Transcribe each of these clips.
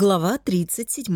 Глава 37.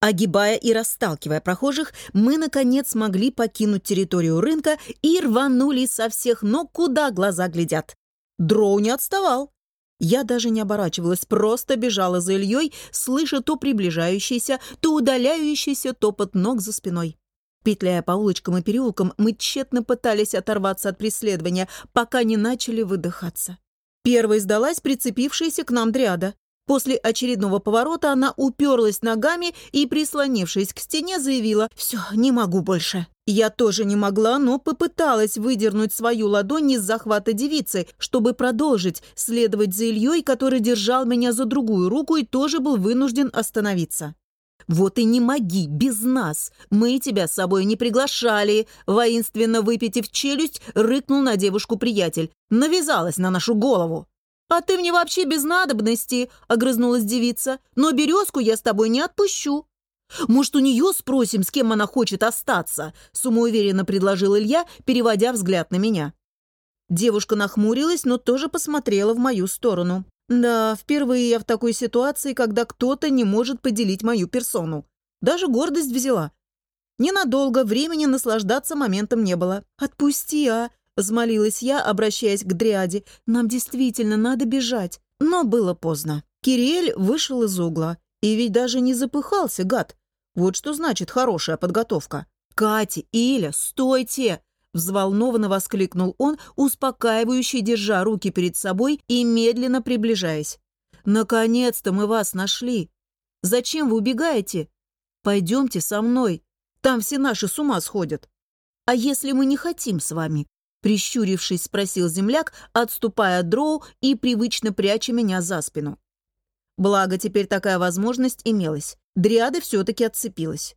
Огибая и расталкивая прохожих, мы, наконец, смогли покинуть территорию рынка и рванули со всех ног, куда глаза глядят. Дроу не отставал. Я даже не оборачивалась, просто бежала за Ильей, слыша то приближающийся, то удаляющийся топот ног за спиной. Петляя по улочкам и переулкам, мы тщетно пытались оторваться от преследования, пока не начали выдыхаться. Первой сдалась прицепившаяся к нам дряда. После очередного поворота она уперлась ногами и, прислонившись к стене, заявила «Все, не могу больше». Я тоже не могла, но попыталась выдернуть свою ладонь из захвата девицы, чтобы продолжить следовать за Ильей, который держал меня за другую руку и тоже был вынужден остановиться. «Вот и не моги, без нас! Мы тебя с собой не приглашали!» Воинственно выпитив челюсть, рыкнул на девушку приятель. «Навязалась на нашу голову!» «А ты мне вообще без надобности», — огрызнулась девица. «Но березку я с тобой не отпущу». «Может, у нее спросим, с кем она хочет остаться?» — самоуверенно предложил Илья, переводя взгляд на меня. Девушка нахмурилась, но тоже посмотрела в мою сторону. Да, впервые я в такой ситуации, когда кто-то не может поделить мою персону. Даже гордость взяла. Ненадолго времени наслаждаться моментом не было. «Отпусти, а!» Взмолилась я, обращаясь к Дриаде. «Нам действительно надо бежать». Но было поздно. Кириэль вышел из угла. И ведь даже не запыхался, гад. Вот что значит хорошая подготовка. «Катя, Иля, стойте!» Взволнованно воскликнул он, успокаивающе держа руки перед собой и медленно приближаясь. «Наконец-то мы вас нашли! Зачем вы убегаете? Пойдемте со мной, там все наши с ума сходят. А если мы не хотим с вами? Прищурившись, спросил земляк, отступая от дроу и привычно пряча меня за спину. Благо, теперь такая возможность имелась. Дриада все-таки отцепилась.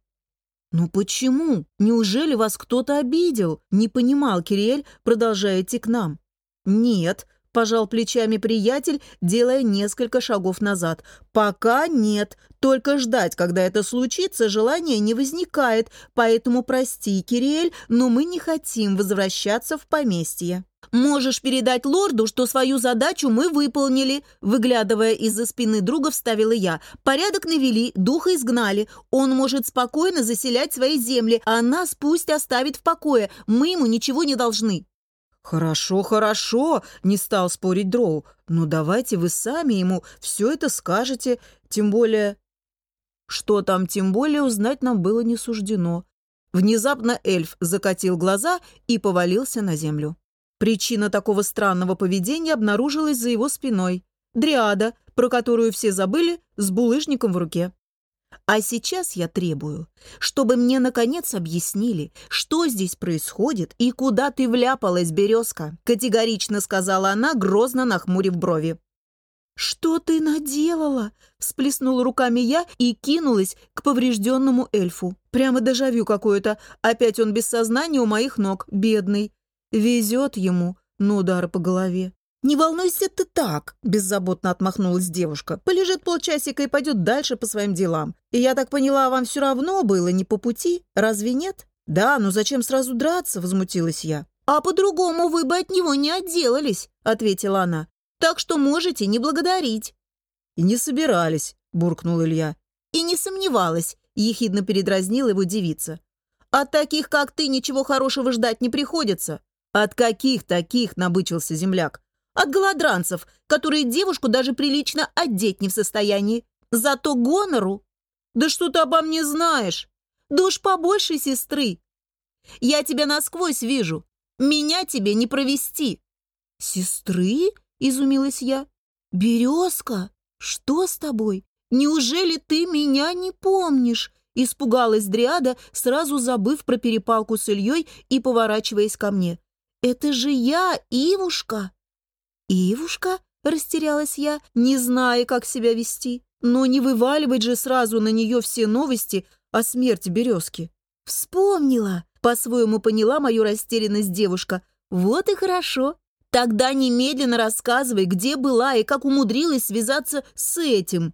«Ну почему? Неужели вас кто-то обидел?» — не понимал Кириэль, продолжая идти к нам. «Нет», пожал плечами приятель, делая несколько шагов назад. «Пока нет. Только ждать, когда это случится, желания не возникает. Поэтому прости, Кириэль, но мы не хотим возвращаться в поместье». «Можешь передать лорду, что свою задачу мы выполнили», выглядывая из-за спины друга, вставила я. «Порядок навели, духа изгнали. Он может спокойно заселять свои земли, а нас пусть оставит в покое. Мы ему ничего не должны». «Хорошо, хорошо», — не стал спорить Дроу. «Но давайте вы сами ему все это скажете, тем более...» Что там тем более узнать нам было не суждено. Внезапно эльф закатил глаза и повалился на землю. Причина такого странного поведения обнаружилась за его спиной. Дриада, про которую все забыли, с булыжником в руке. А сейчас я требую, чтобы мне наконец объяснили, что здесь происходит и куда ты вляпалась, березка», категорично сказала она, грозно нахмурив брови. «Что ты наделала?» – всплеснула руками я и кинулась к поврежденному эльфу. Прямо дежавю какое-то. Опять он без сознания у моих ног, бедный. Везет ему на удар по голове. «Не волнуйся ты так», — беззаботно отмахнулась девушка. «Полежит полчасика и пойдет дальше по своим делам. И я так поняла, вам все равно было не по пути, разве нет?» «Да, но зачем сразу драться?» — возмутилась я. «А по-другому вы бы от него не отделались», — ответила она. «Так что можете не благодарить». «И не собирались», — буркнул Илья. «И не сомневалась», — ехидно передразнила его девица. «От таких, как ты, ничего хорошего ждать не приходится». «От каких таких?» — набычился земляк. От голодранцев, которые девушку даже прилично одеть не в состоянии. Зато гонору... Да что ты обо мне знаешь? Да уж побольше сестры. Я тебя насквозь вижу. Меня тебе не провести. Сестры? Изумилась я. Березка, что с тобой? Неужели ты меня не помнишь? Испугалась Дриада, сразу забыв про перепалку с Ильей и поворачиваясь ко мне. «Это же я, Ивушка!» «Ивушка?» — растерялась я, не зная, как себя вести. Но не вываливать же сразу на нее все новости о смерти березки. «Вспомнила!» — по-своему поняла мою растерянность девушка. «Вот и хорошо. Тогда немедленно рассказывай, где была и как умудрилась связаться с этим».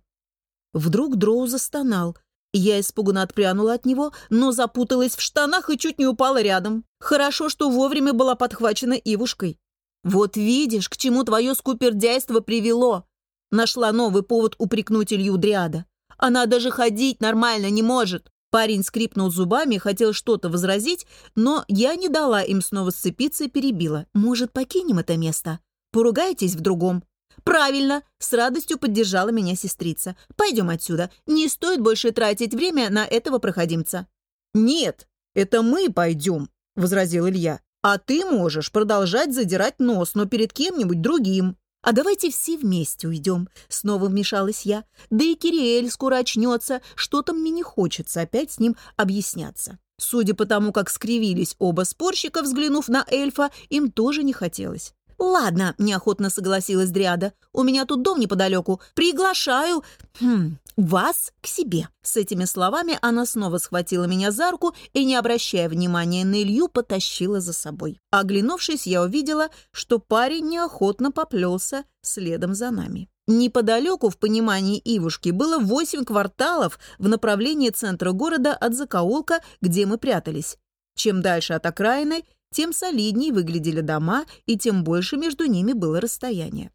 Вдруг Дроу застонал. Я испуганно отпрянула от него, но запуталась в штанах и чуть не упала рядом. Хорошо, что вовремя была подхвачена Ивушкой. «Вот видишь, к чему твое скупердяйство привело!» Нашла новый повод упрекнуть Илью Дриада. Она даже ходить нормально не может. Парень скрипнул зубами хотел что-то возразить, но я не дала им снова сцепиться и перебила. «Может, покинем это место? Поругайтесь в другом». «Правильно!» — с радостью поддержала меня сестрица. «Пойдем отсюда. Не стоит больше тратить время на этого проходимца». «Нет, это мы пойдем», — возразил Илья. «А ты можешь продолжать задирать нос, но перед кем-нибудь другим». «А давайте все вместе уйдем», — снова вмешалась я. «Да и Кириэль скоро очнется, что-то мне не хочется опять с ним объясняться». Судя по тому, как скривились оба спорщика, взглянув на эльфа, им тоже не хотелось. «Ладно», — неохотно согласилась Дриада. «У меня тут дом неподалеку. Приглашаю хм, вас к себе». С этими словами она снова схватила меня за руку и, не обращая внимания на Илью, потащила за собой. Оглянувшись, я увидела, что парень неохотно поплелся следом за нами. Неподалеку, в понимании Ивушки, было восемь кварталов в направлении центра города от закоулка, где мы прятались. Чем дальше от окраины, тем солиднее выглядели дома и тем больше между ними было расстояние.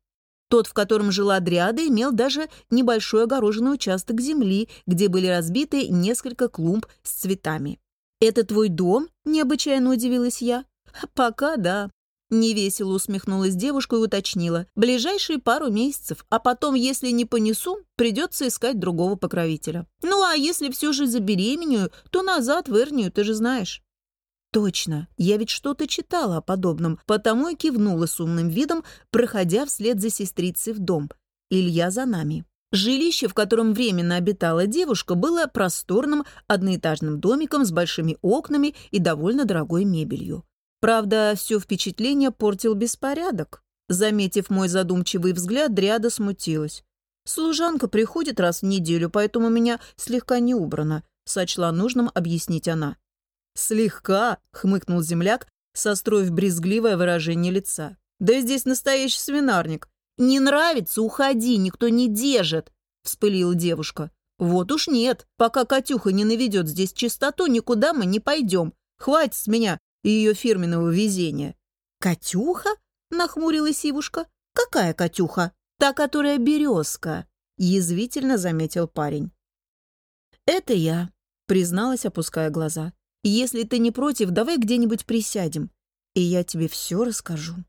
Тот, в котором жила Дриада, имел даже небольшой огороженный участок земли, где были разбиты несколько клумб с цветами. «Это твой дом?» — необычайно удивилась я. «Пока да». Невесело усмехнулась девушка и уточнила. «Ближайшие пару месяцев, а потом, если не понесу, придется искать другого покровителя. Ну а если все же забеременею, то назад в Эрнию, ты же знаешь». Точно, я ведь что-то читала о подобном, потому и кивнула с умным видом, проходя вслед за сестрицей в дом. Илья за нами. Жилище, в котором временно обитала девушка, было просторным одноэтажным домиком с большими окнами и довольно дорогой мебелью. Правда, все впечатление портил беспорядок. Заметив мой задумчивый взгляд, Дриада смутилась. «Служанка приходит раз в неделю, поэтому меня слегка не убрано», — сочла нужным объяснить она. «Слегка», — хмыкнул земляк, состроив брезгливое выражение лица. «Да здесь настоящий свинарник». «Не нравится, уходи, никто не держит», — вспылила девушка. «Вот уж нет, пока Катюха не наведет здесь чистоту, никуда мы не пойдем. Хватит с меня и ее фирменного везения». «Катюха?» — нахмурилась Ивушка. «Какая Катюха?» «Та, которая березка», — язвительно заметил парень. «Это я», — призналась, опуская глаза. Если ты не против, давай где-нибудь присядем, и я тебе все расскажу».